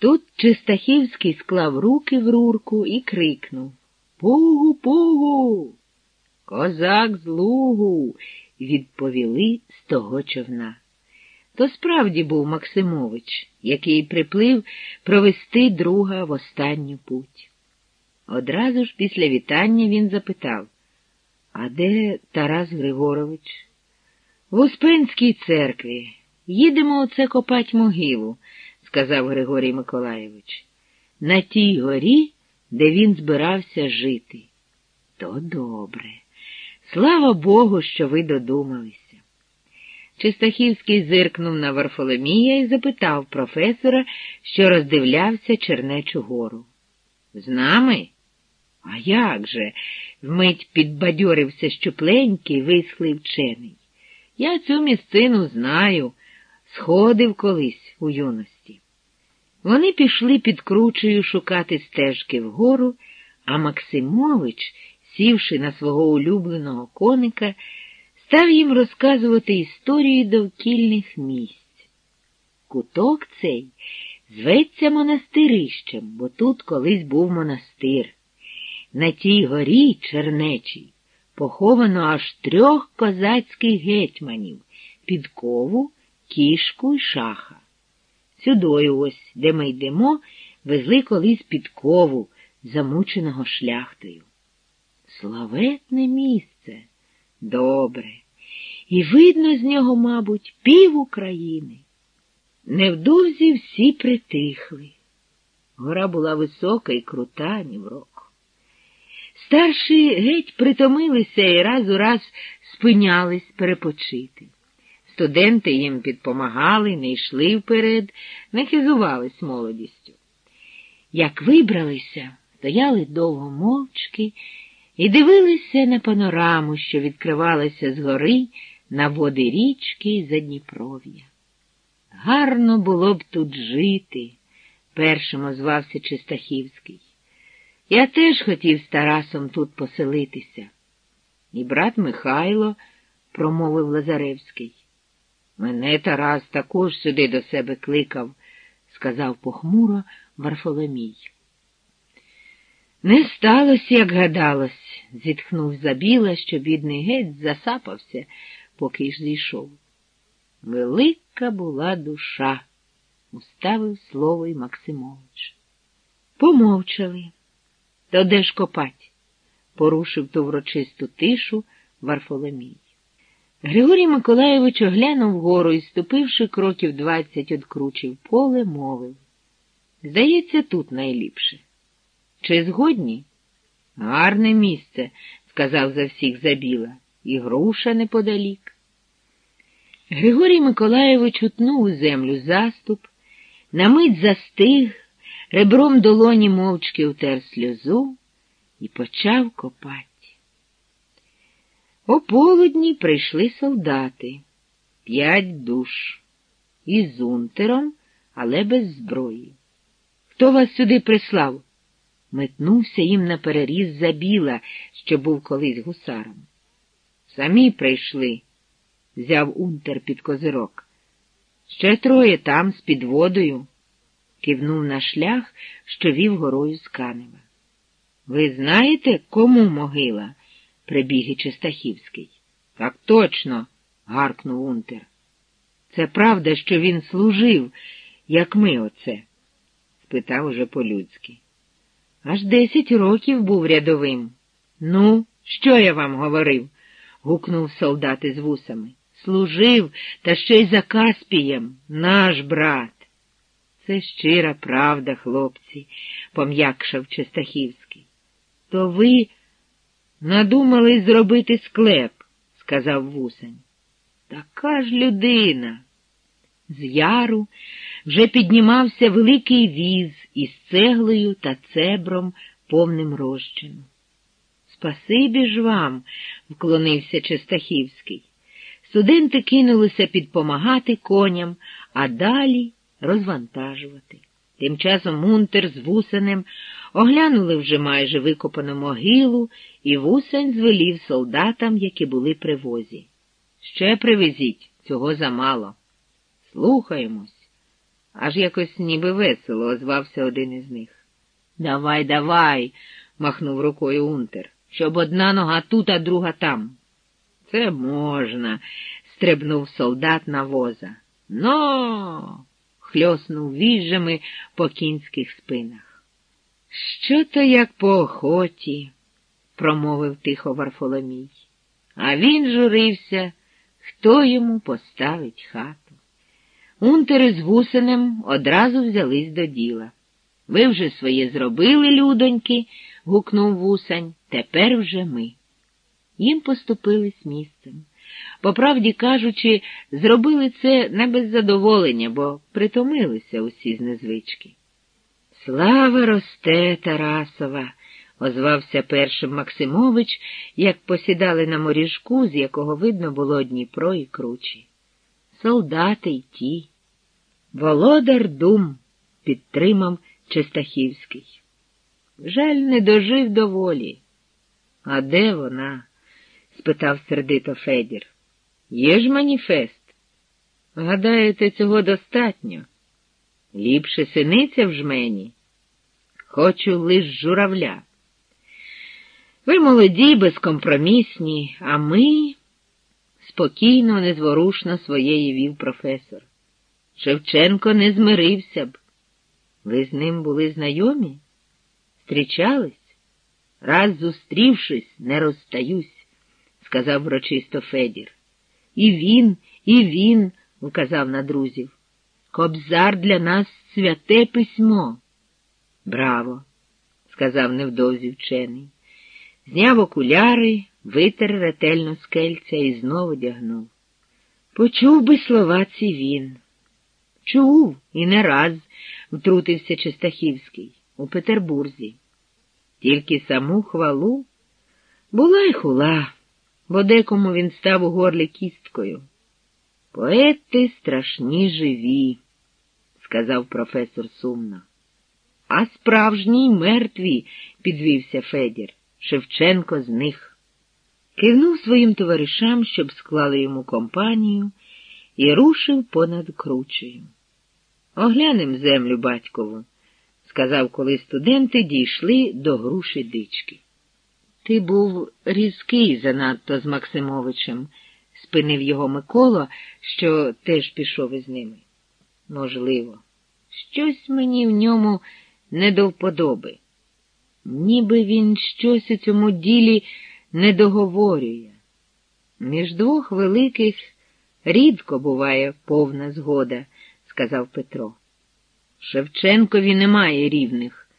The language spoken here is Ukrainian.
Тут Чистахівський склав руки в рурку і крикнув Пугу, пугу. Козак з лугу, відповіли з того човна. То справді був Максимович, який приплив провести друга в останню путь. Одразу ж після вітання він запитав А де Тарас Григорович? В Успенській церкві. Їдемо оце копать могилу, сказав Григорій Миколаєвич. На тій горі, де він збирався жити. То добре. Слава Богу, що ви додумалися. Чистахівський зиркнув на Варфоломія і запитав професора, що роздивлявся Чернечу гору. З нами? А як же? вмить підбадьорився щупленький, висхлий вчений. Я цю місцину знаю, сходив колись у юності. Вони пішли під кручею шукати стежки вгору, а Максимович, сівши на свого улюбленого коника, став їм розказувати історію довкільних місць. Куток цей зветься монастирищем, бо тут колись був монастир. На тій горі Чернечій поховано аж трьох козацьких гетьманів підкову, кішку і шаха. Сюдою ось, де ми йдемо, везли колись підкову, замученого шляхтою. Славетне місце, добре, і видно з нього, мабуть, пів України. Невдовзі всі притихли. Гора була висока і крута, ні в рок. Старші геть притомилися і раз у раз спинялись перепочити. Студенти їм підпомагали, не йшли вперед, не хизувались молодістю. Як вибралися, стояли довго мовчки і дивилися на панораму, що відкривалася згори на води річки і Задніпров'я. Гарно було б тут жити, першим озвався Чистахівський. Я теж хотів з Тарасом тут поселитися. І брат Михайло, промовив Лазаревський. Мене Тарас також сюди до себе кликав, сказав похмуро Варфоломій. Не сталося, як гадалось, зітхнув Забіла, що бідний геть засапався, поки ж зійшов. Велика була душа, уставив слово й Максимович. Помовчали. То де ж копать? порушив ту врочисту тишу Варфоломій. Григорій Миколаєвич оглянув вгору і, ступивши кроків двадцять од кручів поле, мовив. Здається, тут найліпше. Чи згодні? Гарне місце, сказав за всіх забіла, і груша неподалік. Григорій Миколаєвич утнув у землю заступ, на мить застиг, ребром долоні мовчки утер сльозу і почав копати. О полудні прийшли солдати, п'ять душ, із унтером, але без зброї. Хто вас сюди прислав? Метнувся їм на переріз забіла, що був колись гусаром. Самі прийшли, взяв унтер під козирок. Ще троє там, з під водою, кивнув на шлях, що вів горою з Канева. Ви знаєте, кому могила? Прибіг і Чистахівський. Так точно, гаркнув Унтер. Це правда, що він служив, як ми оце? спитав уже по-людськи. Аж десять років був рядовим. Ну, що я вам говорив? гукнув солдат із вусами. Служив, та ще й за Каспієм, наш брат. Це щира правда, хлопці, пом'якшав Чистахівський. То ви надумали зробити склеп, сказав вусень. Така ж людина. З яру вже піднімався великий віз із цеглою та цебром повним розчину. Спасибі ж вам, вклонився Честахівський. Студенти кинулися підпомагати коням, а далі розвантажувати. Тим часом Мунтер з вусенем оглянули вже майже викопану могилу, і вусень звелів солдатам, які були при возі. Ще привезіть, цього замало. Слухаємось. аж якось ніби весело озвався один із них. Давай, давай, махнув рукою Унтер, щоб одна нога тут, а друга там. Це можна, стрибнув солдат на воза. Но. хльоснув віжжами по кінських спинах. Що то як по охоті, промовив тихо Варфоломій. А він журився, хто йому поставить хату. Унтери з гусенем одразу взялись до діла. Ви вже своє зробили, людоньки, гукнув вусань, тепер вже ми. Їм поступились місцем. По правді кажучи, зробили це не без задоволення, бо притомилися усі з незвички. Слава росте, Тарасова, озвався першим Максимович, як посідали на моріжку, з якого видно було Дніпро і кручі. Солдати й ті. Володар дум, підтримав Чистахівський. Жаль, не дожив до волі. А де вона? спитав сердито Федір. Є ж маніфест? Гадаєте, цього достатньо? Ліпше синиця в жмені. Хочу лиш журавля. Ви молоді, безкомпромісні, а ми спокійно, незворушно своєї вів професор. Шевченко не змирився б. Ви з ним були знайомі? Зустрічались? Раз зустрівшись, не розстаюсь, сказав врочисто Федір. І він, і він, вказав на друзів. Кобзар для нас святе письмо. Браво, сказав невдовзі вчений. Зняв окуляри, витер ретельно скельця і знову дягнув. Почув би слова ці він. Чув і не раз втрутився Чистахівський у Петербурзі. Тільки саму хвалу була й хула, бо декому він став у горлі кісткою. Поети страшні живі, сказав професор сумно. А справжні й мертві, підвівся Федір. Шевченко з них. Кивнув своїм товаришам, щоб склали йому компанію, і рушив понад кручею. Оглянем землю батькову, сказав, коли студенти дійшли до груші дички. Ти був різкий занадто з Максимовичем, спинив його Микола, що теж пішов із ними. Можливо, щось мені в ньому не до вподоби. Ніби він щось у цьому ділі не договорює. Між двох великих рідко буває повна згода сказав Петро. Шевченкові немає рівних,